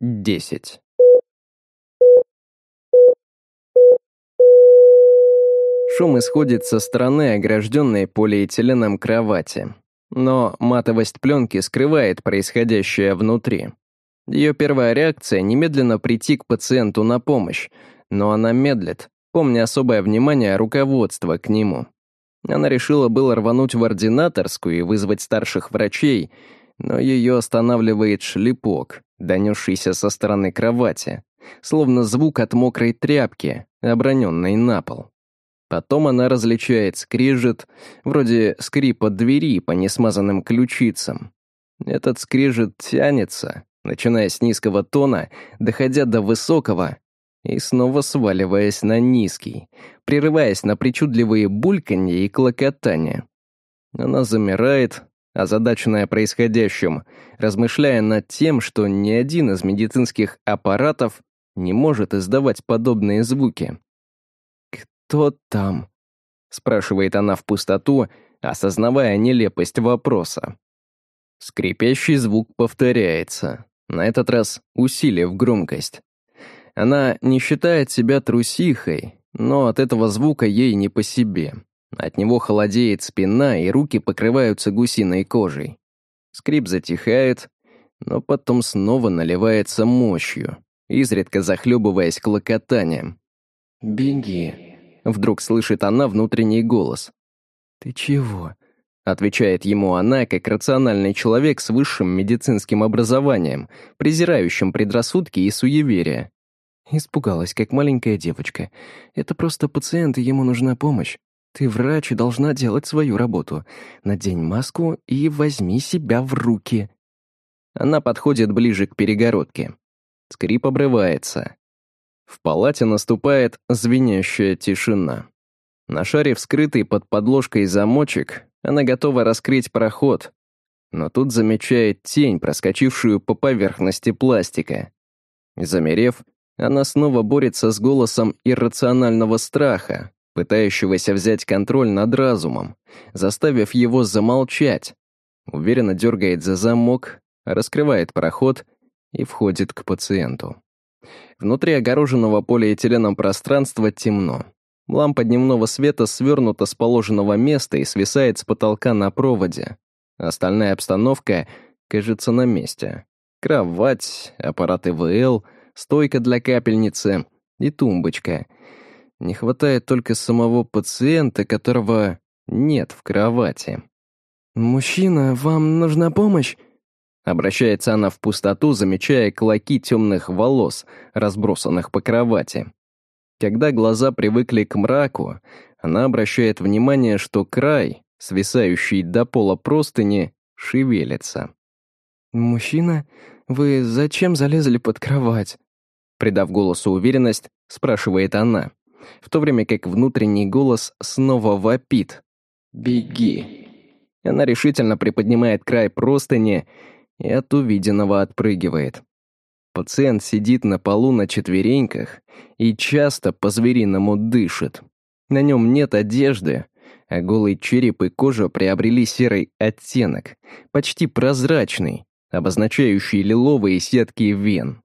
10. Шум исходит со стороны, огражденной полиэтиленом кровати. Но матовость пленки скрывает происходящее внутри. Ее первая реакция — немедленно прийти к пациенту на помощь, но она медлит, помня особое внимание руководства к нему. Она решила было рвануть в ординаторскую и вызвать старших врачей, но ее останавливает шлепок, донесшийся со стороны кровати, словно звук от мокрой тряпки, оброненной на пол. Потом она различает скрижет, вроде скрипа двери по несмазанным ключицам. Этот скрижет тянется, начиная с низкого тона, доходя до высокого и снова сваливаясь на низкий, прерываясь на причудливые бульканья и клокотания. Она замирает, озадаченная происходящим, размышляя над тем, что ни один из медицинских аппаратов не может издавать подобные звуки. «Кто там?» — спрашивает она в пустоту, осознавая нелепость вопроса. Скрипящий звук повторяется, на этот раз усилив громкость. Она не считает себя трусихой, но от этого звука ей не по себе. От него холодеет спина, и руки покрываются гусиной кожей. Скрип затихает, но потом снова наливается мощью, изредка захлебываясь клокотанием. «Беги», — вдруг слышит она внутренний голос. «Ты чего?» — отвечает ему она, как рациональный человек с высшим медицинским образованием, презирающим предрассудки и суеверия. Испугалась, как маленькая девочка. «Это просто пациент, и ему нужна помощь. Ты врач и должна делать свою работу. Надень маску и возьми себя в руки». Она подходит ближе к перегородке. Скрип обрывается. В палате наступает звенящая тишина. Нашарив скрытый под подложкой замочек, она готова раскрыть проход, но тут замечает тень, проскочившую по поверхности пластика. Замерев, она снова борется с голосом иррационального страха, пытающегося взять контроль над разумом, заставив его замолчать. Уверенно дергает за замок, раскрывает проход и входит к пациенту. Внутри огороженного полиэтиленом пространства темно. Лампа дневного света свернута с положенного места и свисает с потолка на проводе. Остальная обстановка кажется на месте. Кровать, аппарат ИВЛ, стойка для капельницы и тумбочка — не хватает только самого пациента, которого нет в кровати. «Мужчина, вам нужна помощь?» Обращается она в пустоту, замечая клоки темных волос, разбросанных по кровати. Когда глаза привыкли к мраку, она обращает внимание, что край, свисающий до пола простыни, шевелится. «Мужчина, вы зачем залезли под кровать?» Придав голосу уверенность, спрашивает она в то время как внутренний голос снова вопит. «Беги!» Она решительно приподнимает край простыни и от увиденного отпрыгивает. Пациент сидит на полу на четвереньках и часто по-звериному дышит. На нем нет одежды, а голый череп и кожа приобрели серый оттенок, почти прозрачный, обозначающий лиловые сетки вен.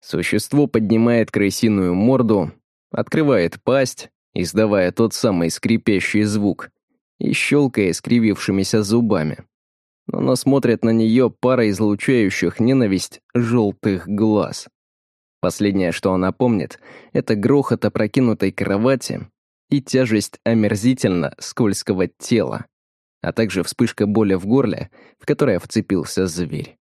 Существо поднимает крысиную морду, открывает пасть, издавая тот самый скрипящий звук, и щелкая скривившимися зубами. Оно смотрит на нее пара излучающих ненависть желтых глаз. Последнее, что она помнит, это грохот опрокинутой кровати и тяжесть омерзительно скользкого тела, а также вспышка боли в горле, в которое вцепился зверь.